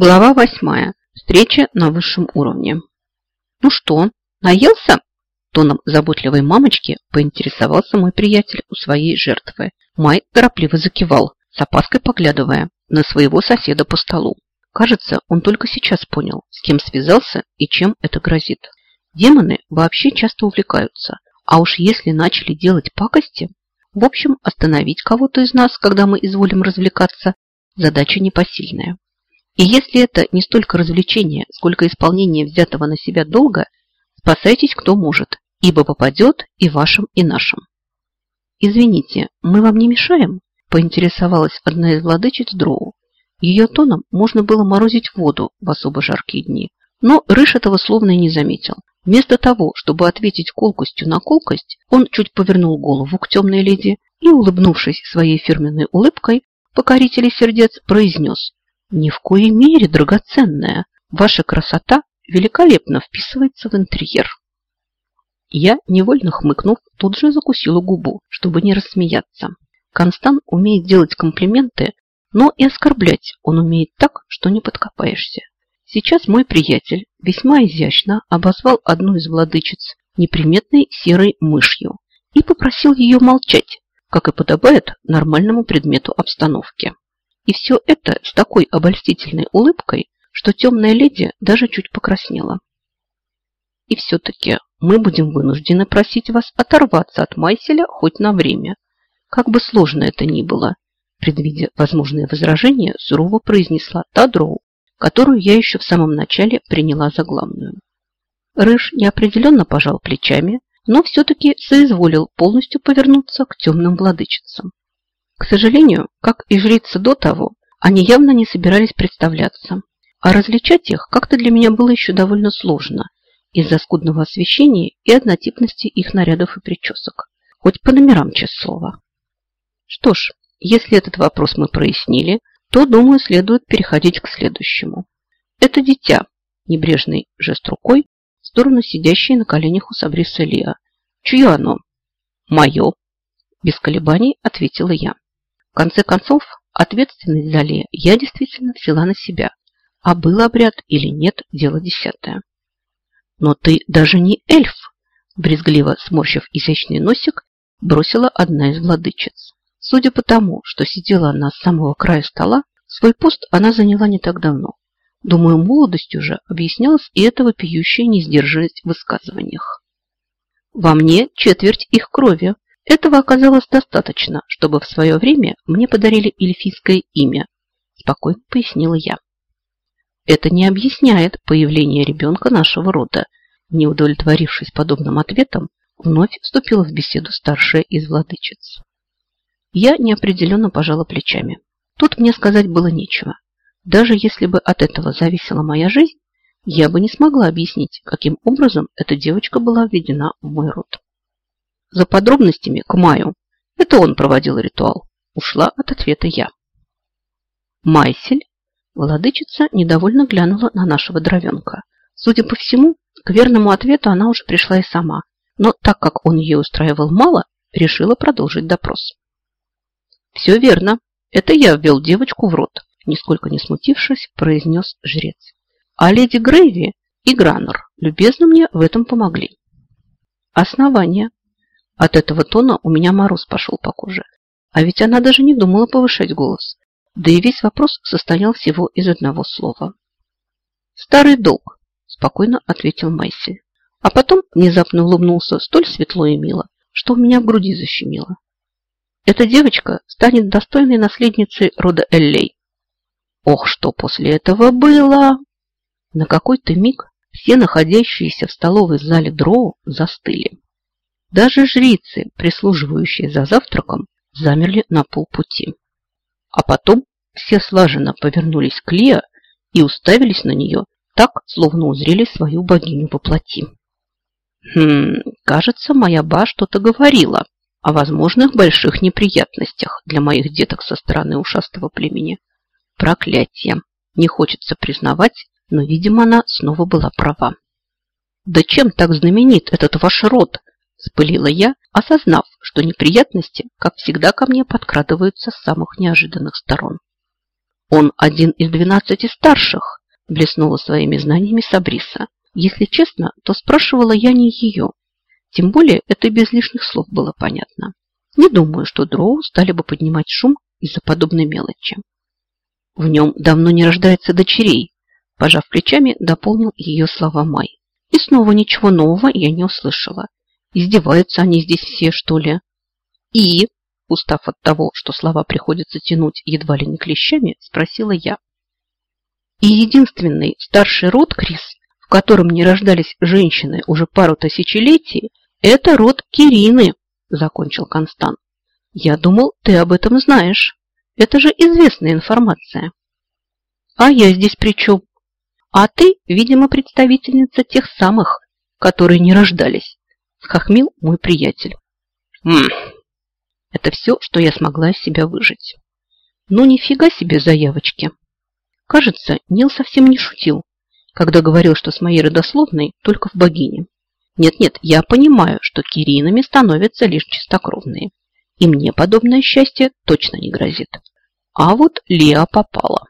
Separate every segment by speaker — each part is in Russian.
Speaker 1: Глава восьмая. Встреча на высшем уровне. Ну что, наелся? Тоном заботливой мамочки поинтересовался мой приятель у своей жертвы. Май торопливо закивал, с опаской поглядывая на своего соседа по столу. Кажется, он только сейчас понял, с кем связался и чем это грозит. Демоны вообще часто увлекаются, а уж если начали делать пакости, в общем, остановить кого-то из нас, когда мы изволим развлекаться, задача непосильная. И если это не столько развлечение, сколько исполнение взятого на себя долга, спасайтесь кто может, ибо попадет и вашим, и нашим. «Извините, мы вам не мешаем?» – поинтересовалась одна из владычиц Дроу. Ее тоном можно было морозить воду в особо жаркие дни, но Рыж этого словно и не заметил. Вместо того, чтобы ответить колкостью на колкость, он чуть повернул голову к темной леди и, улыбнувшись своей фирменной улыбкой, покорителей сердец произнес ни в коей мере, драгоценная. Ваша красота великолепно вписывается в интерьер. Я, невольно хмыкнув, тут же закусила губу, чтобы не рассмеяться. Констан умеет делать комплименты, но и оскорблять он умеет так, что не подкопаешься. Сейчас мой приятель весьма изящно обозвал одну из владычиц неприметной серой мышью и попросил ее молчать, как и подобает нормальному предмету обстановки. И все это с такой обольстительной улыбкой, что темная леди даже чуть покраснела. И все-таки мы будем вынуждены просить вас оторваться от Майселя хоть на время. Как бы сложно это ни было, предвидя возможные возражения, сурово произнесла та дроу, которую я еще в самом начале приняла за главную. Рыж неопределенно пожал плечами, но все-таки соизволил полностью повернуться к темным владычицам. К сожалению, как и жрицы до того, они явно не собирались представляться. А различать их как-то для меня было еще довольно сложно из-за скудного освещения и однотипности их нарядов и причесок. Хоть по номерам, слово. Что ж, если этот вопрос мы прояснили, то, думаю, следует переходить к следующему. Это дитя, небрежный жест рукой в сторону сидящей на коленях у Сабриса Лиа. Чье оно? Мое. Без колебаний ответила я конце концов, ответственность за Лея я действительно взяла на себя. А был обряд или нет, дело десятое. Но ты даже не эльф, брезгливо сморщив изящный носик, бросила одна из владычиц. Судя по тому, что сидела она с самого края стола, свой пост она заняла не так давно. Думаю, молодостью же объяснялась и эта вопиющая несдержанность в высказываниях. Во мне четверть их крови, этого оказалось достаточно, чтобы в свое время мне подарили эльфийское имя, спокойно пояснила я. Это не объясняет появление ребенка нашего рода. Не удовлетворившись подобным ответом, вновь вступила в беседу старшая из владычиц. Я неопределенно пожала плечами. Тут мне сказать было нечего. Даже если бы от этого зависела моя жизнь, я бы не смогла объяснить, каким образом эта девочка была введена в мой род. За подробностями к Маю. Это он проводил ритуал. Ушла от ответа я. Майсель, владычица, недовольно глянула на нашего дровенка. Судя по всему, к верному ответу она уже пришла и сама, но так как он ее устраивал мало, решила продолжить допрос. «Все верно. Это я ввел девочку в рот», нисколько не смутившись, произнес жрец. «А леди Грейви и Граннер любезно мне в этом помогли». «Основание», от этого тона у меня мороз пошел по коже. А ведь она даже не думала повышать голос. Да и весь вопрос состоял всего из одного слова. «Старый долг», – спокойно ответил Майси. А потом внезапно улыбнулся столь светло и мило, что у меня в груди защемило. Эта девочка станет достойной наследницей рода Эллей. Ох, что после этого было! На какой-то миг все находящиеся в столовой зале Дроу застыли. Даже жрицы, прислуживающие за завтраком, замерли на полпути. А потом все слаженно повернулись к Лиа и уставились на нее так, словно узрели свою богиню во плоти. Хм, кажется, моя ба что-то говорила о возможных больших неприятностях для моих деток со стороны ушастого племени. Проклятие. Не хочется признавать, но, видимо, она снова была права. Да чем так знаменит этот ваш род? Спылила я, осознав, что неприятности, как всегда, ко мне подкрадываются с самых неожиданных сторон. Он один из двенадцати старших, блеснула своими знаниями Сабриса. Если честно, то спрашивала я не ее. Тем более это без лишних слов было понятно. Не думаю, что дроу стали бы поднимать шум из-за подобной мелочи. В нем давно не рождается дочерей, пожав плечами, дополнил ее слова Май. И снова ничего нового я не услышала. Издеваются они здесь все, что ли? И, устав от того, что слова приходится тянуть едва ли не клещами, спросила я. И единственный старший род, Крис, в котором не рождались женщины уже пару тысячелетий, это род Кирины, закончил Констан. Я думал, ты об этом знаешь. Это же известная информация. А я здесь при чем? А ты, видимо, представительница тех самых, которые не рождались, схохмил мой приятель. Ммм, это все, что я смогла из себя выжить. Ну, нифига себе заявочки. Кажется, Нил совсем не шутил, когда говорил, что с моей родословной только в богине. Нет-нет, я понимаю, что киринами становятся лишь чистокровные. И мне подобное счастье точно не грозит. А вот Леа попала.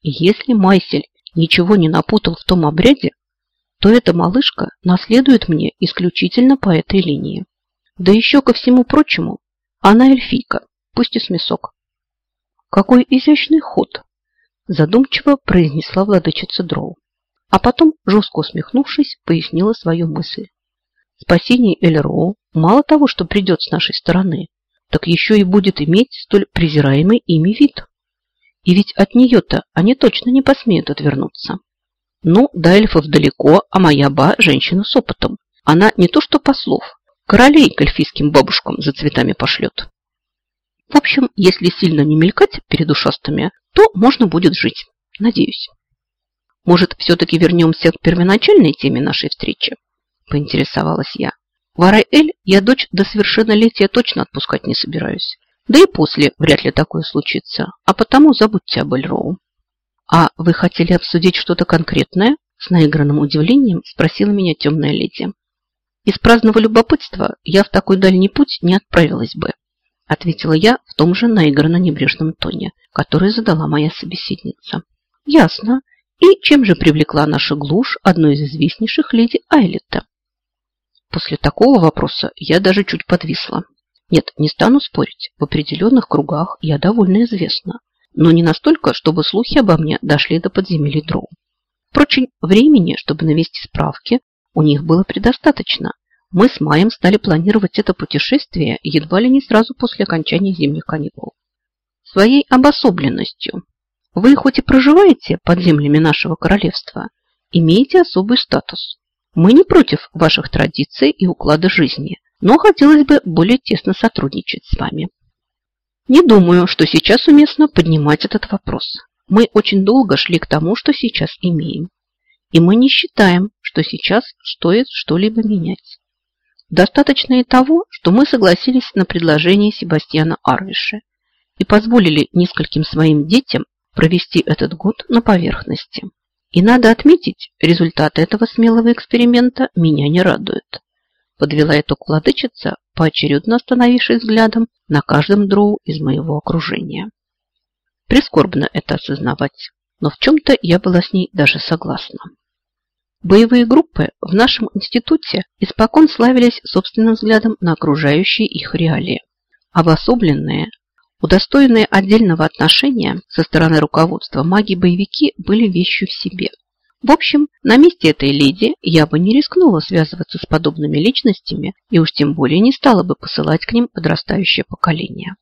Speaker 1: Если Майсель ничего не напутал в том обряде, то эта малышка наследует мне исключительно по этой линии. Да еще ко всему прочему, она эльфийка, пусть и с мясок. Какой изящный ход, задумчиво произнесла владычица Дроу. А потом, жестко усмехнувшись, пояснила свою мысль. Спасение Эльроу мало того, что придет с нашей стороны, так еще и будет иметь столь презираемый ими вид. И ведь от нее-то они точно не посмеют отвернуться. Ну, до эльфов далеко, а моя ба – женщина с опытом. Она не то что послов, королей к эльфийским бабушкам за цветами пошлет. В общем, если сильно не мелькать перед ушастыми, то можно будет жить. Надеюсь. Может, все-таки вернемся к первоначальной теме нашей встречи? Поинтересовалась я. В Арай-Эль я дочь до совершеннолетия точно отпускать не собираюсь. Да и после вряд ли такое случится. А потому забудьте об Эльроу. А вы хотели обсудить что-то конкретное? С наигранным удивлением спросила меня темная леди. Из праздного любопытства я в такой дальний путь не отправилась бы, ответила я в том же наигранно небрежном тоне, который задала моя собеседница. Ясно. И чем же привлекла наша глушь одной из известнейших леди Айлетта? После такого вопроса я даже чуть подвисла. Нет, не стану спорить, в определенных кругах я довольно известна, но не настолько, чтобы слухи обо мне дошли до подземелий дроу. Впрочем, времени, чтобы навести справки, у них было предостаточно. Мы с Маем стали планировать это путешествие едва ли не сразу после окончания зимних каникул. Своей обособленностью. Вы хоть и проживаете под землями нашего королевства, имеете особый статус. Мы не против ваших традиций и уклада жизни, но хотелось бы более тесно сотрудничать с вами. Не думаю, что сейчас уместно поднимать этот вопрос. Мы очень долго шли к тому, что сейчас имеем. И мы не считаем, что сейчас стоит что-либо менять. Достаточно и того, что мы согласились на предложение Себастьяна Арвиша и позволили нескольким своим детям провести этот год на поверхности. И надо отметить, результаты этого смелого эксперимента меня не радуют. Подвела итог владычица, поочередно остановившись взглядом на каждом дроу из моего окружения. Прискорбно это осознавать, но в чем-то я была с ней даже согласна. Боевые группы в нашем институте испокон славились собственным взглядом на окружающие их реалии. Обособленные, Удостоенные отдельного отношения со стороны руководства маги-боевики были вещью в себе. В общем, на месте этой леди я бы не рискнула связываться с подобными личностями и уж тем более не стала бы посылать к ним подрастающее поколение.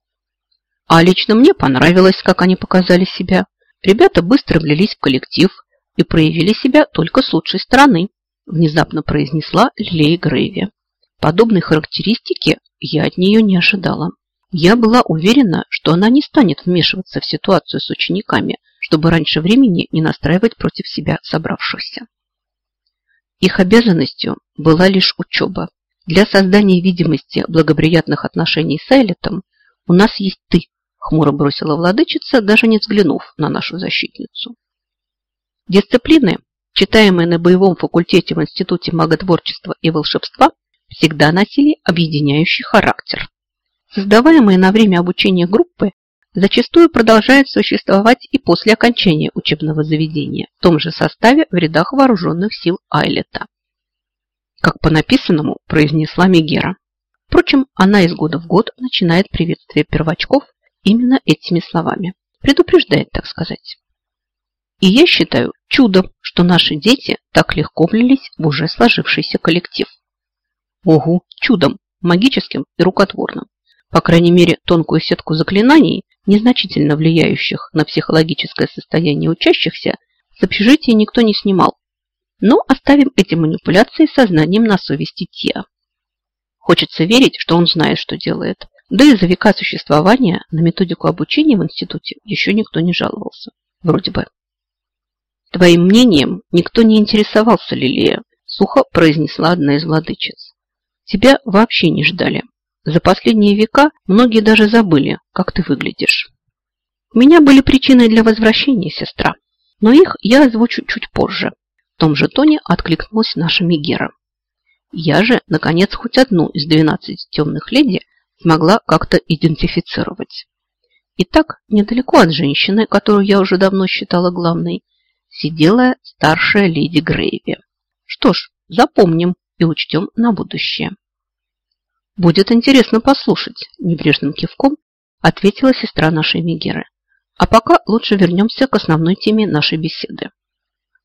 Speaker 1: А лично мне понравилось, как они показали себя. Ребята быстро влились в коллектив и проявили себя только с лучшей стороны, внезапно произнесла Лилей Грейви. Подобной характеристики я от нее не ожидала. Я была уверена, что она не станет вмешиваться в ситуацию с учениками, чтобы раньше времени не настраивать против себя собравшихся. Их обязанностью была лишь учеба. Для создания видимости благоприятных отношений с Эйлетом у нас есть ты, хмуро бросила владычица, даже не взглянув на нашу защитницу. Дисциплины, читаемые на боевом факультете в Институте маготворчества и волшебства, всегда носили объединяющий характер. Создаваемые на время обучения группы зачастую продолжает существовать и после окончания учебного заведения в том же составе в рядах вооруженных сил Айлета. Как по написанному произнесла Мегера. Впрочем, она из года в год начинает приветствие первочков именно этими словами. Предупреждает, так сказать. И я считаю чудом, что наши дети так легко влились в уже сложившийся коллектив. Ого, чудом, магическим и рукотворным. По крайней мере, тонкую сетку заклинаний, незначительно влияющих на психологическое состояние учащихся, с общежития никто не снимал. Но оставим эти манипуляции сознанием на совести Тиа. Хочется верить, что он знает, что делает. Да и за века существования на методику обучения в институте еще никто не жаловался. Вроде бы. Твоим мнением никто не интересовался, Лилия, сухо произнесла одна из владычиц. Тебя вообще не ждали. За последние века многие даже забыли, как ты выглядишь. У меня были причины для возвращения, сестра, но их я озвучу чуть позже. В том же тоне откликнулась наша Мегера. Я же, наконец, хоть одну из двенадцати темных леди смогла как-то идентифицировать. Итак, недалеко от женщины, которую я уже давно считала главной, сидела старшая леди Грейви. Что ж, запомним и учтем на будущее. Будет интересно послушать, небрежным кивком ответила сестра нашей Мегеры. А пока лучше вернемся к основной теме нашей беседы.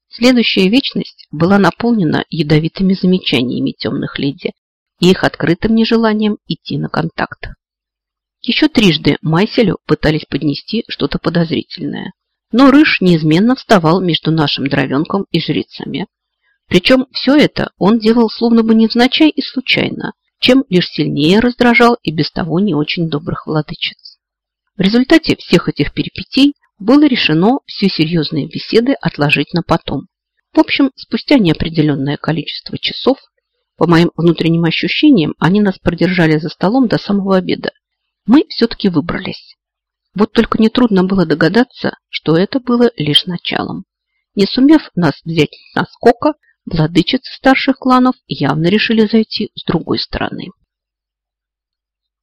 Speaker 1: Следующая вечность была наполнена ядовитыми замечаниями темных леди и их открытым нежеланием идти на контакт. Еще трижды Майселю пытались поднести что-то подозрительное, но Рыж неизменно вставал между нашим дровенком и жрицами. Причем все это он делал словно бы невзначай и случайно, чем лишь сильнее раздражал и без того не очень добрых владычиц. В результате всех этих перипетий было решено все серьезные беседы отложить на потом. В общем, спустя неопределенное количество часов, по моим внутренним ощущениям, они нас продержали за столом до самого обеда. Мы все-таки выбрались. Вот только нетрудно было догадаться, что это было лишь началом. Не сумев нас взять на скока, Владычицы старших кланов явно решили зайти с другой стороны.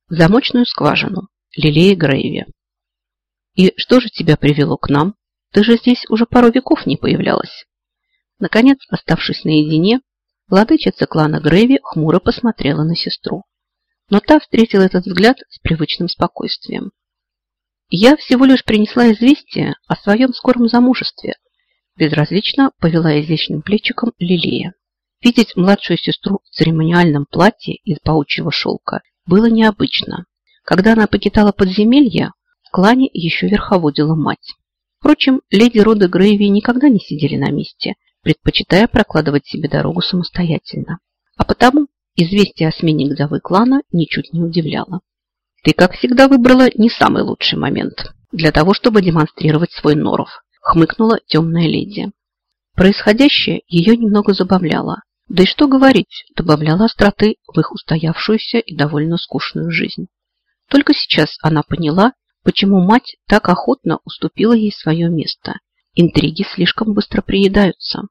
Speaker 1: Замочную скважину. Лилея Грейви. И что же тебя привело к нам? Ты же здесь уже пару веков не появлялась. Наконец, оставшись наедине, владычица клана Грейви хмуро посмотрела на сестру. Но та встретила этот взгляд с привычным спокойствием. Я всего лишь принесла известие о своем скором замужестве – Безразлично повела изящным плечиком Лилия. Видеть младшую сестру в церемониальном платье из паучьего шелка было необычно. Когда она покидала подземелье, в клане еще верховодила мать. Впрочем, леди рода Грейви никогда не сидели на месте, предпочитая прокладывать себе дорогу самостоятельно. А потому известие о смене главы клана ничуть не удивляло. Ты, как всегда, выбрала не самый лучший момент для того, чтобы демонстрировать свой норов, хмыкнула темная леди. Происходящее ее немного забавляло. Да и что говорить, добавляло остроты в их устоявшуюся и довольно скучную жизнь. Только сейчас она поняла, почему мать так охотно уступила ей свое место. Интриги слишком быстро приедаются.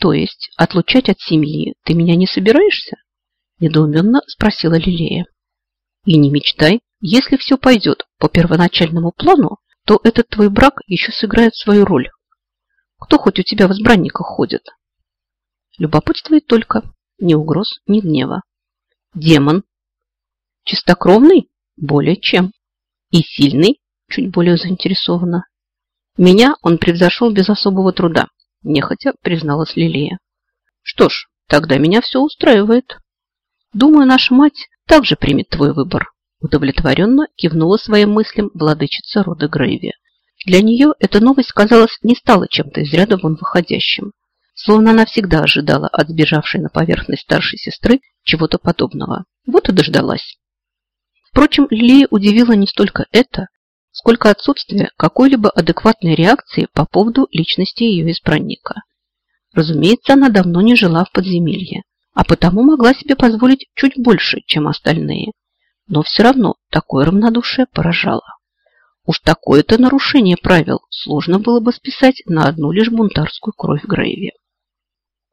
Speaker 1: То есть отлучать от семьи ты меня не собираешься? Недоуменно спросила Лилея. И не мечтай, если все пойдет по первоначальному плану, то этот твой брак еще сыграет свою роль. Кто хоть у тебя в избранниках ходит? Любопытствует только. Ни угроз, ни гнева. Демон. Чистокровный? Более чем. И сильный? Чуть более заинтересованно. Меня он превзошел без особого труда, нехотя призналась Лилия. Что ж, тогда меня все устраивает. Думаю, наша мать также примет твой выбор. Удовлетворенно кивнула своим мыслям владычица рода Грейви. Для нее эта новость, казалось, не стала чем-то из ряда вон выходящим. Словно она всегда ожидала от сбежавшей на поверхность старшей сестры чего-то подобного. Вот и дождалась. Впрочем, Лилия удивила не столько это, сколько отсутствие какой-либо адекватной реакции по поводу личности ее избранника. Разумеется, она давно не жила в подземелье, а потому могла себе позволить чуть больше, чем остальные – но все равно такое равнодушие поражало. Уж такое-то нарушение правил сложно было бы списать на одну лишь бунтарскую кровь Грейви.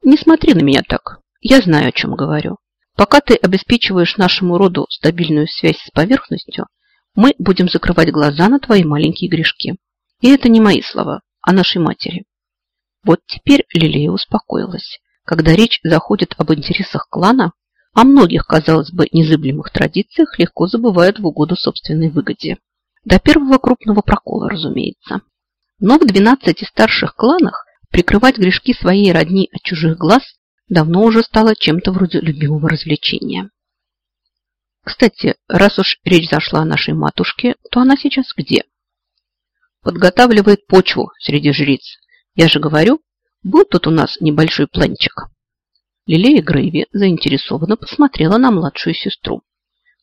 Speaker 1: Не смотри на меня так. Я знаю, о чем говорю. Пока ты обеспечиваешь нашему роду стабильную связь с поверхностью, Мы будем закрывать глаза на твои маленькие грешки. И это не мои слова, а нашей матери. Вот теперь Лилия успокоилась. Когда речь заходит об интересах клана, о многих, казалось бы, незыблемых традициях легко забывают в угоду собственной выгоде. До первого крупного прокола, разумеется. Но в 12 старших кланах прикрывать грешки своей родни от чужих глаз давно уже стало чем-то вроде любимого развлечения. Кстати, раз уж речь зашла о нашей матушке, то она сейчас где? Подготавливает почву среди жриц. Я же говорю, был тут у нас небольшой планчик. Лилея Грейви заинтересованно посмотрела на младшую сестру.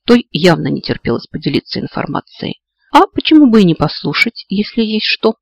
Speaker 1: Той явно не терпелось поделиться информацией. А почему бы и не послушать, если есть что?